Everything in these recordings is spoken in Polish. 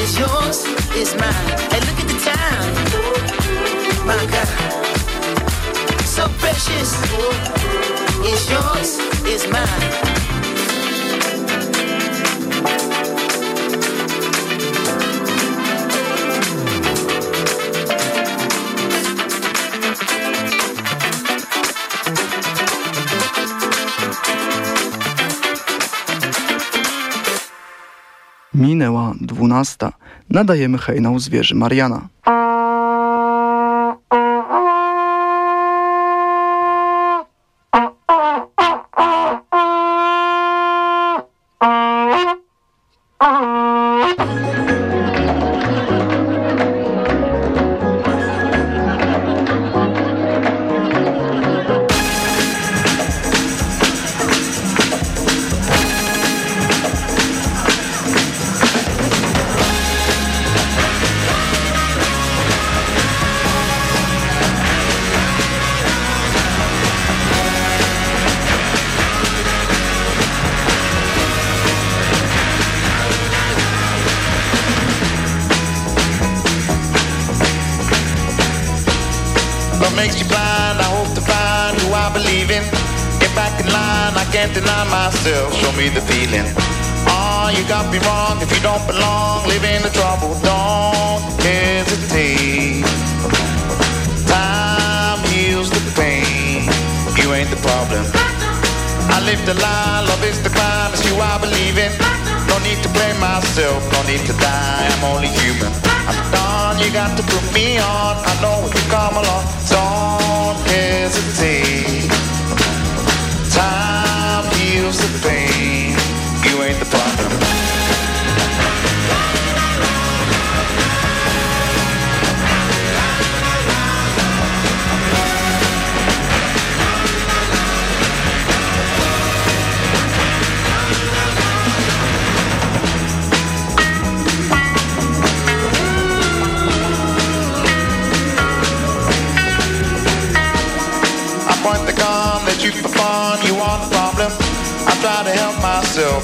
is yours, is mine. Hey, look at the time. My God. So precious. Is yours, is mine. Minęła dwunasta. Nadajemy hejnał zwierzy Mariana.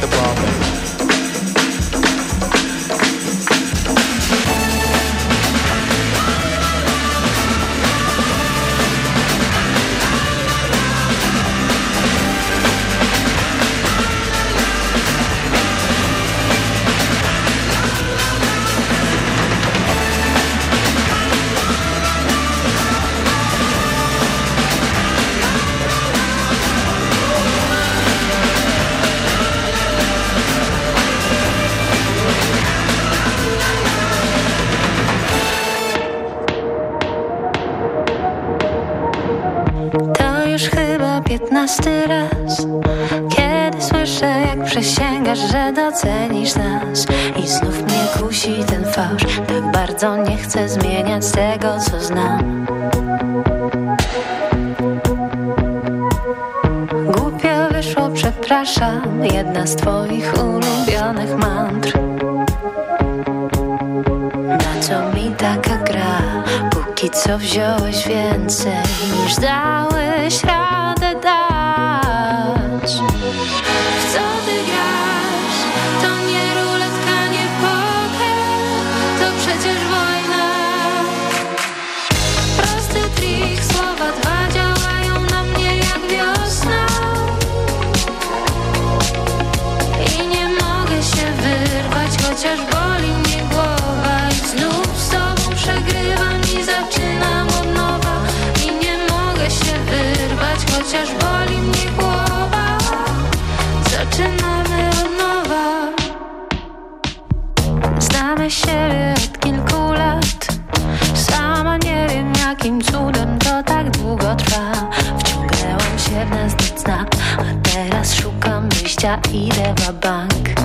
the problem. Piętnasty raz Kiedy słyszę jak przysięgasz, że docenisz nas I znów mnie kusi ten fałsz Tak bardzo nie chcę zmieniać tego, co znam. Głupio wyszło, przepraszam Jedna z twoich ulubionych mantr. Na co mi taka gra? Póki co wziąłeś więcej niż dałeś radę chociaż boli mnie głowa I znów z tobą przegrywam i zaczynam od nowa I nie mogę się wyrwać, chociaż boli mnie głowa Zaczynamy od nowa. Znamy się od kilku lat. Sama nie wiem jakim cudem to tak długo trwa. Wciągnęłam się w nas do cna A teraz szukam wyjścia, idę w bank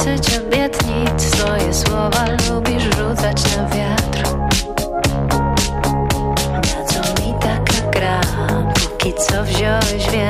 dosyć obietnic Swoje słowa lubisz rzucać na wiatr. Na co mi taka gra? Póki co wziąłeś więcej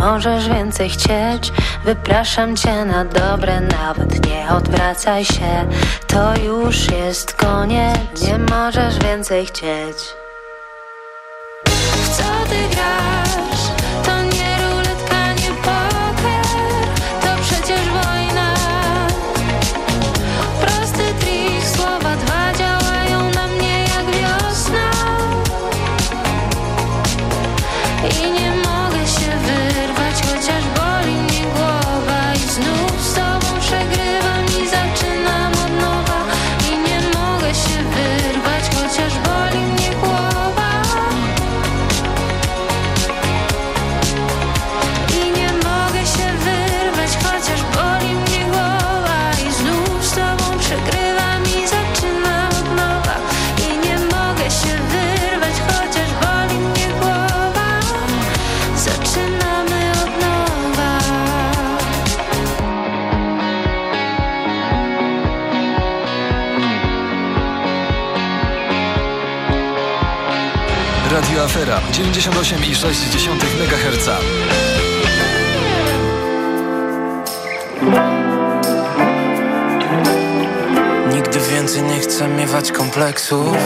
możesz więcej chcieć. Wypraszam cię na dobre, nawet nie odwracaj się. To już jest koniec, nie możesz więcej chcieć. 98,6 MHz. Nigdy więcej nie chcę miewać kompleksów.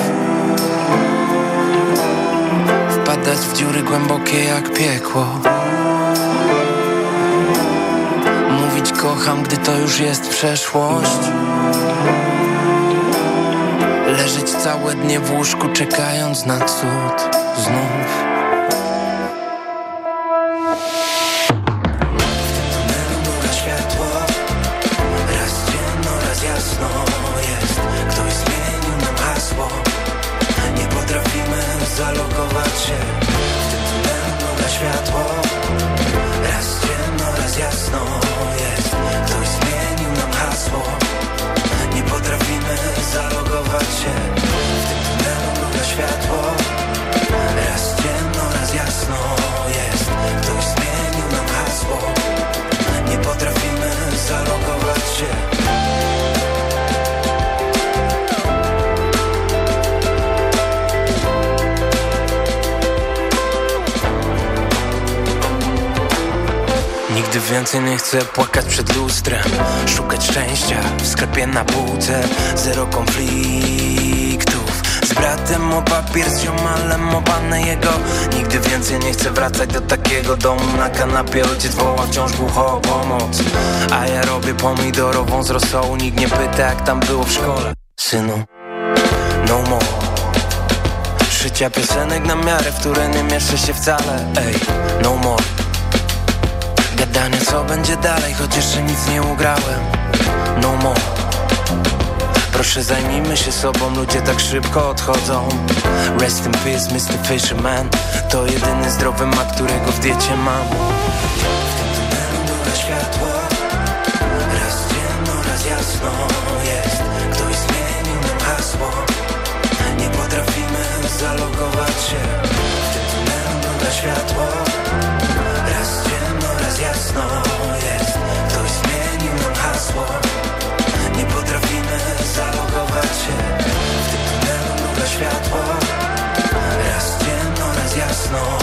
Wpadać w dziury głębokie jak piekło. Mówić kocham, gdy to już jest przeszłość Leżeć całe dnie w łóżku czekając na cud znów więcej nie chcę płakać przed lustrem Szukać szczęścia w sklepie na półce. Zero konfliktów. Z bratem o papier, z ziomalem o panę jego. Nigdy więcej nie chcę wracać do takiego domu. Na kanapie ojciec woła wciąż głucho o pomoc. A ja robię pomidorową z rosołu. Nikt nie pyta jak tam było w szkole. Synu, no more. Szycia piosenek na miarę, w które nie mieszczę się wcale. Ej, no more Gadania co będzie dalej, choć jeszcze nic nie ugrałem. No more Proszę zajmijmy się sobą, ludzie tak szybko odchodzą. Rest in peace Mr. Fisherman. To jedyny zdrowy mak, którego w diecie mam. W tym tunelu światło. Raz ciemno, raz jasno jest raz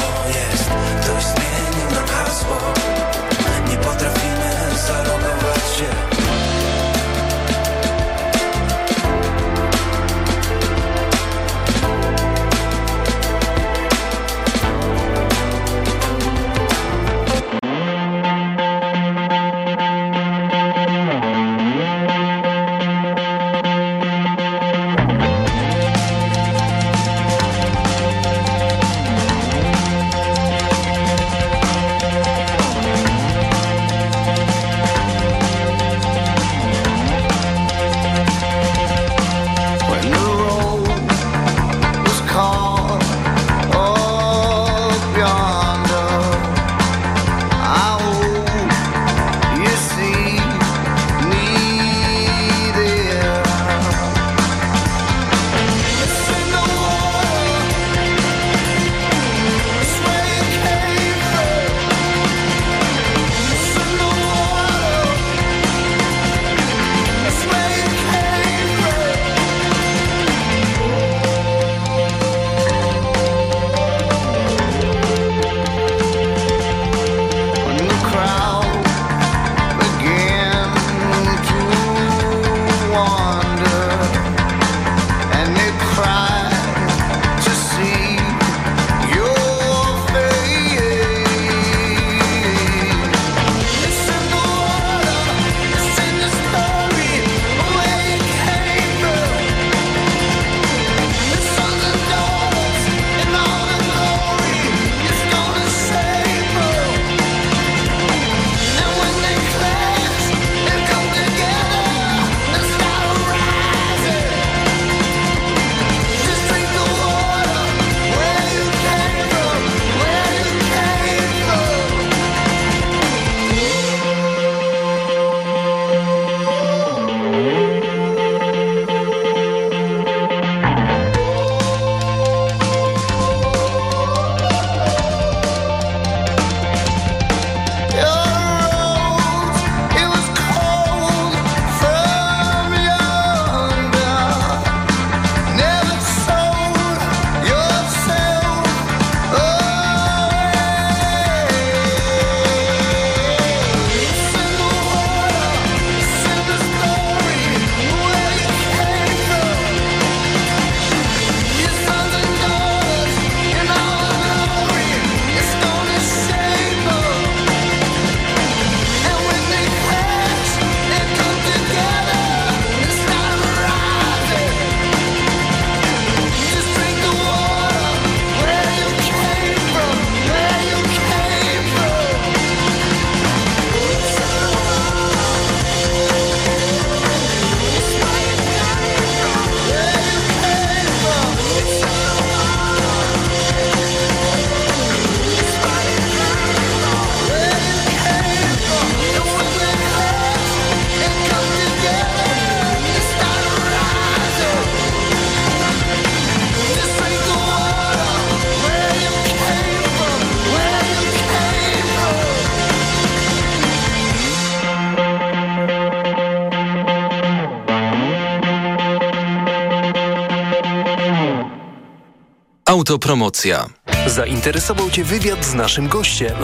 Autopromocja. Zainteresował Cię wywiad z naszym gościem?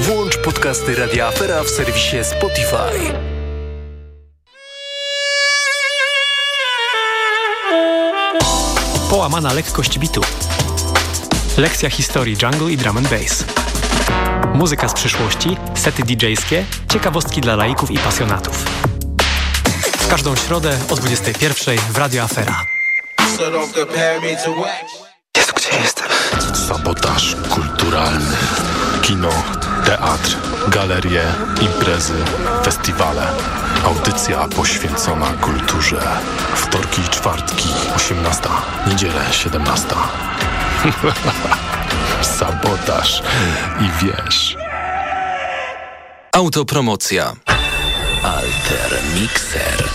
Włącz podcasty Radia Afera w serwisie Spotify. Połamana lekkość bitu. Lekcja historii jungle i drum and bass. Muzyka z przyszłości, sety DJ-skie, ciekawostki dla laików i pasjonatów. W każdą środę o 21 w Radio Afera. Sabotaż kulturalny. Kino, teatr, galerie, imprezy, festiwale. Audycja poświęcona kulturze. Wtorki i czwartki, 18. Niedzielę, 17. Sabotaż i wiesz. Autopromocja. Alter Mixer.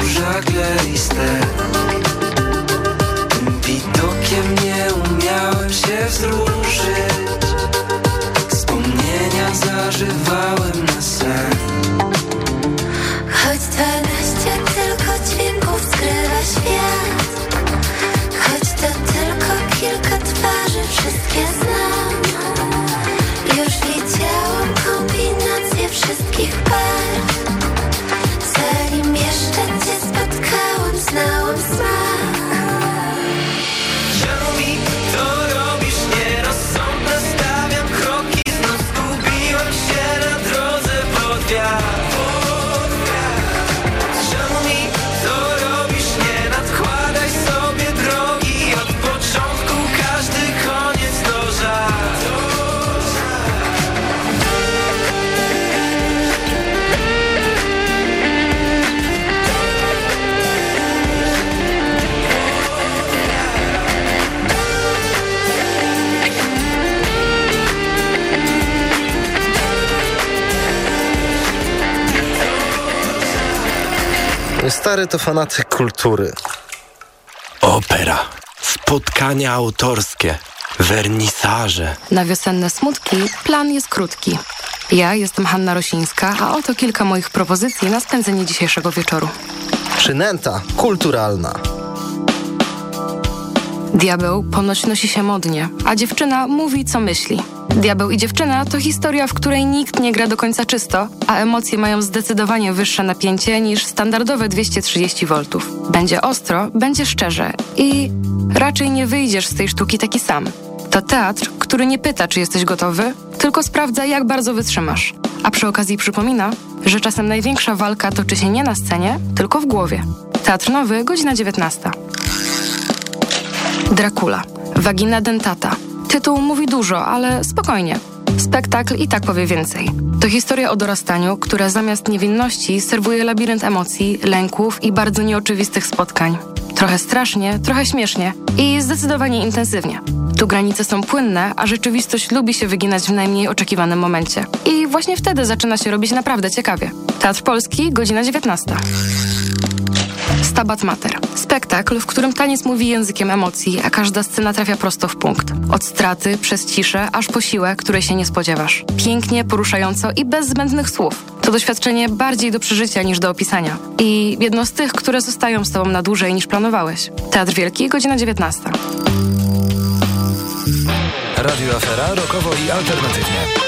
rzucił żagle Tym widokiem nie umiałem się wzruszyć. Wspomnienia zażywałem na sen Choć dwanaście tylko dźwięków skrywa świat. Choć to tylko kilka twarzy, wszystkie Stary to fanatyk kultury. Opera, spotkania autorskie, wernisaże. Na wiosenne smutki plan jest krótki. Ja jestem Hanna Rosińska, a oto kilka moich propozycji na spędzenie dzisiejszego wieczoru. Przynęta kulturalna. Diabeł ponoć nosi się modnie, a dziewczyna mówi, co myśli. Diabeł i dziewczyna to historia, w której nikt nie gra do końca czysto, a emocje mają zdecydowanie wyższe napięcie niż standardowe 230 V. Będzie ostro, będzie szczerze i raczej nie wyjdziesz z tej sztuki taki sam. To teatr, który nie pyta, czy jesteś gotowy, tylko sprawdza, jak bardzo wytrzymasz. A przy okazji przypomina, że czasem największa walka toczy się nie na scenie, tylko w głowie. Teatr Nowy, godzina 19. Dracula. Wagina dentata. Tytuł mówi dużo, ale spokojnie. Spektakl i tak powie więcej. To historia o dorastaniu, która zamiast niewinności serwuje labirynt emocji, lęków i bardzo nieoczywistych spotkań. Trochę strasznie, trochę śmiesznie i zdecydowanie intensywnie. Tu granice są płynne, a rzeczywistość lubi się wyginać w najmniej oczekiwanym momencie. I właśnie wtedy zaczyna się robić naprawdę ciekawie. Teatr Polski, godzina 19. Stabat Mater. Spektakl, w którym taniec mówi językiem emocji, a każda scena trafia prosto w punkt. Od straty, przez ciszę, aż po siłę, której się nie spodziewasz. Pięknie, poruszająco i bez zbędnych słów. To doświadczenie bardziej do przeżycia niż do opisania. I jedno z tych, które zostają z tobą na dłużej niż planowałeś. Teatr Wielki, godzina 19. Radio Afera, rokowo i alternatywnie.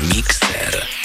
Mixer.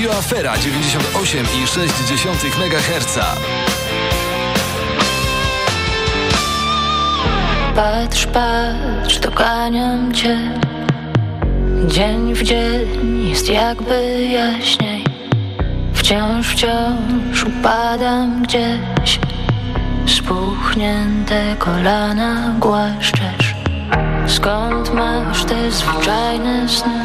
Radio Afera 98,6 MHz. Patrz, patrz, doganiam cię Dzień w dzień jest jakby jaśniej Wciąż, wciąż upadam gdzieś Spuchnięte kolana głaszczesz Skąd masz te zwyczajne sny?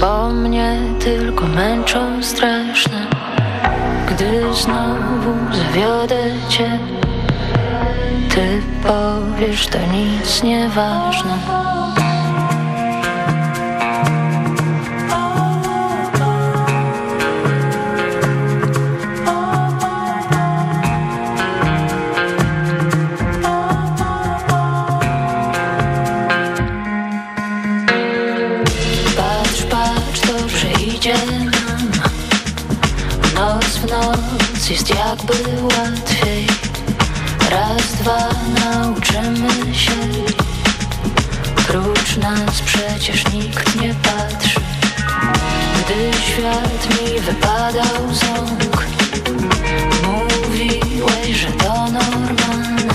Bo mnie tylko męczą straszne Gdy znowu zawiodę cię. Ty powiesz to nic nieważne jakby łatwiej Raz, dwa, nauczymy się. Prócz nas przecież nikt nie patrzy. Gdy świat mi wypadał z rąk Mówiłeś, że to normalne.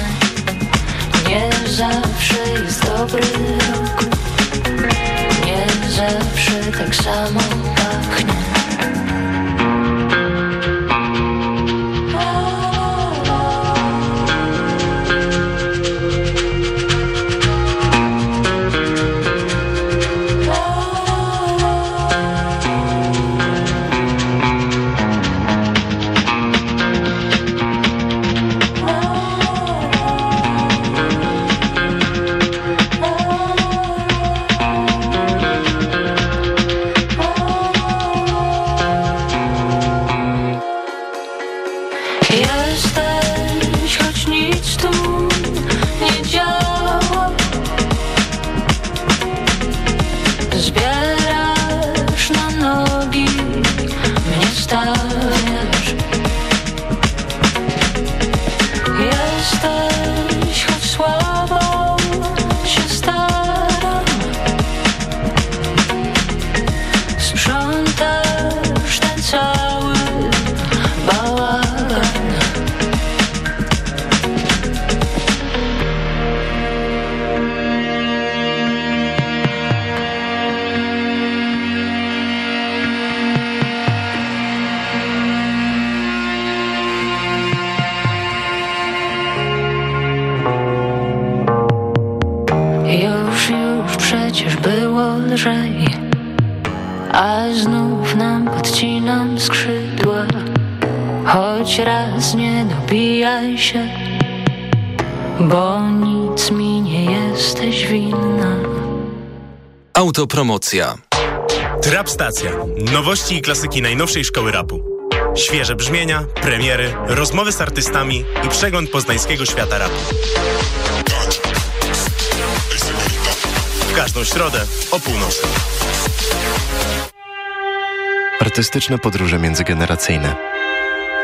Nie zawsze jest dobry rok. Nie zawsze tak samo Choć raz nie dobijaj się Bo nic mi nie jesteś winna Autopromocja. Trap Stacja. Nowości i klasyki najnowszej szkoły rapu. Świeże brzmienia, premiery, rozmowy z artystami i przegląd poznańskiego świata rapu. W każdą środę o północy. Artystyczne podróże międzygeneracyjne.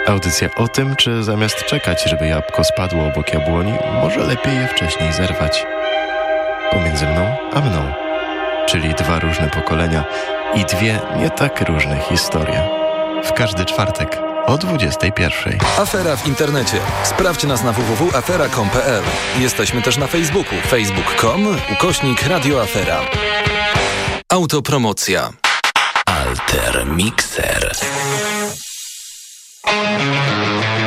Audycja o tym, czy zamiast czekać, żeby jabłko spadło obok jabłoni, może lepiej je wcześniej zerwać. Pomiędzy mną a mną. Czyli dwa różne pokolenia i dwie nie tak różne historie. W każdy czwartek o 21. Afera w internecie. Sprawdź nas na www.afera.com.pl. Jesteśmy też na Facebooku. facebook.com ukośnik radioafera. Autopromocja. Alter Mixer. To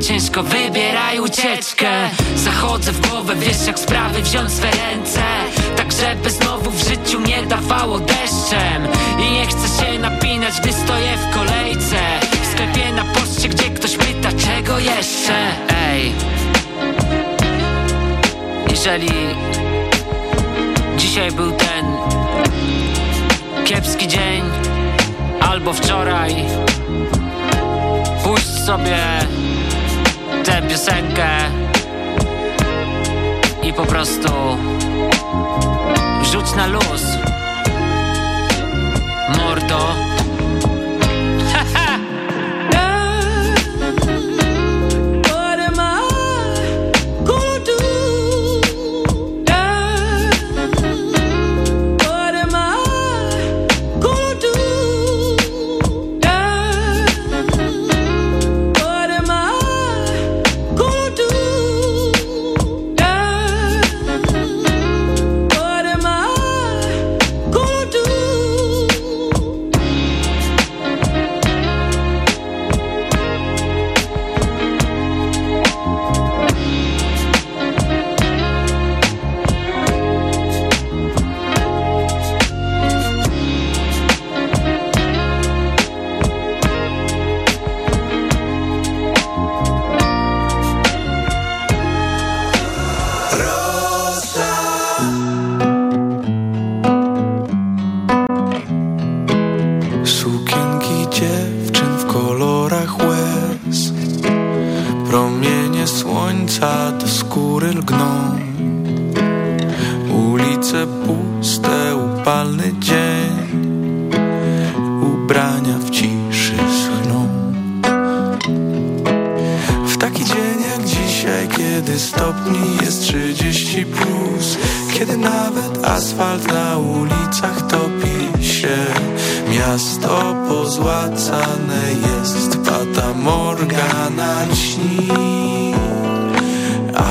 ciężko wybieraj ucieczkę. Zachodzę w głowę, wiesz jak sprawy wziąć swe ręce. Tak żeby znowu w życiu nie dawało deszczem. I nie chcę się napinać, gdy stoję w kolejce. W sklepie na poście, gdzie ktoś pyta czego jeszcze? Ej. Jeżeli dzisiaj był ten kiepski dzień Albo wczoraj Puść sobie tę piosenkę i po prostu rzuć na luz, mordo.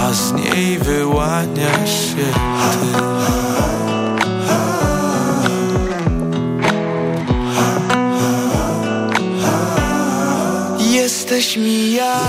a z niej wyłania się ty. Jesteś mi ja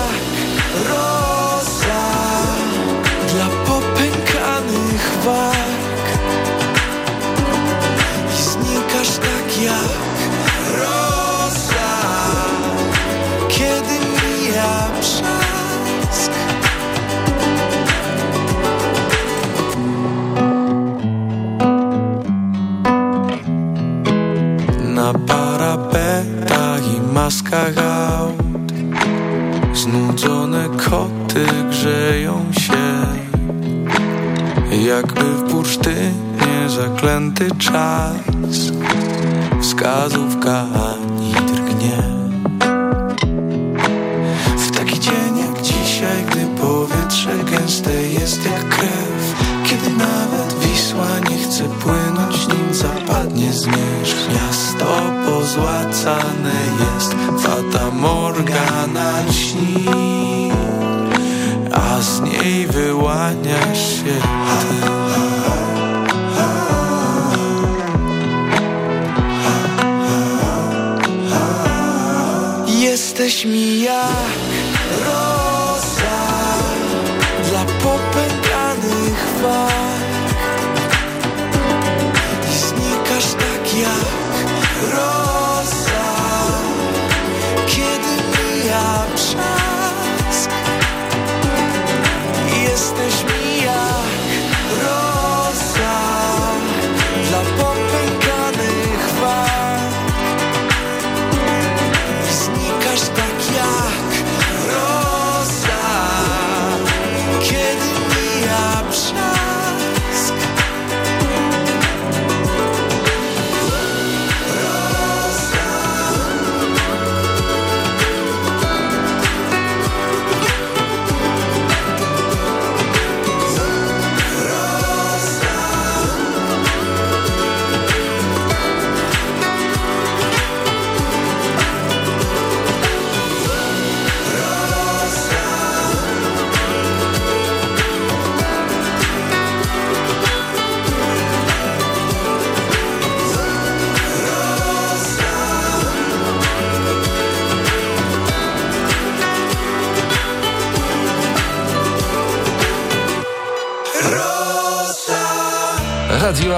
maskach aut. Znudzone koty grzeją się. Jakby w bursztynie zaklęty czas. Wskazówka ani drgnie. W taki dzień jak dzisiaj, gdy powietrze gęste jest jak krew. Kiedy nawet Wisła nie chce płynąć, nim zapadnie zmierzch. Miasto pozłacane jest, Fata Morgana lśni A z niej wyłaniasz się ty Jesteś mi jak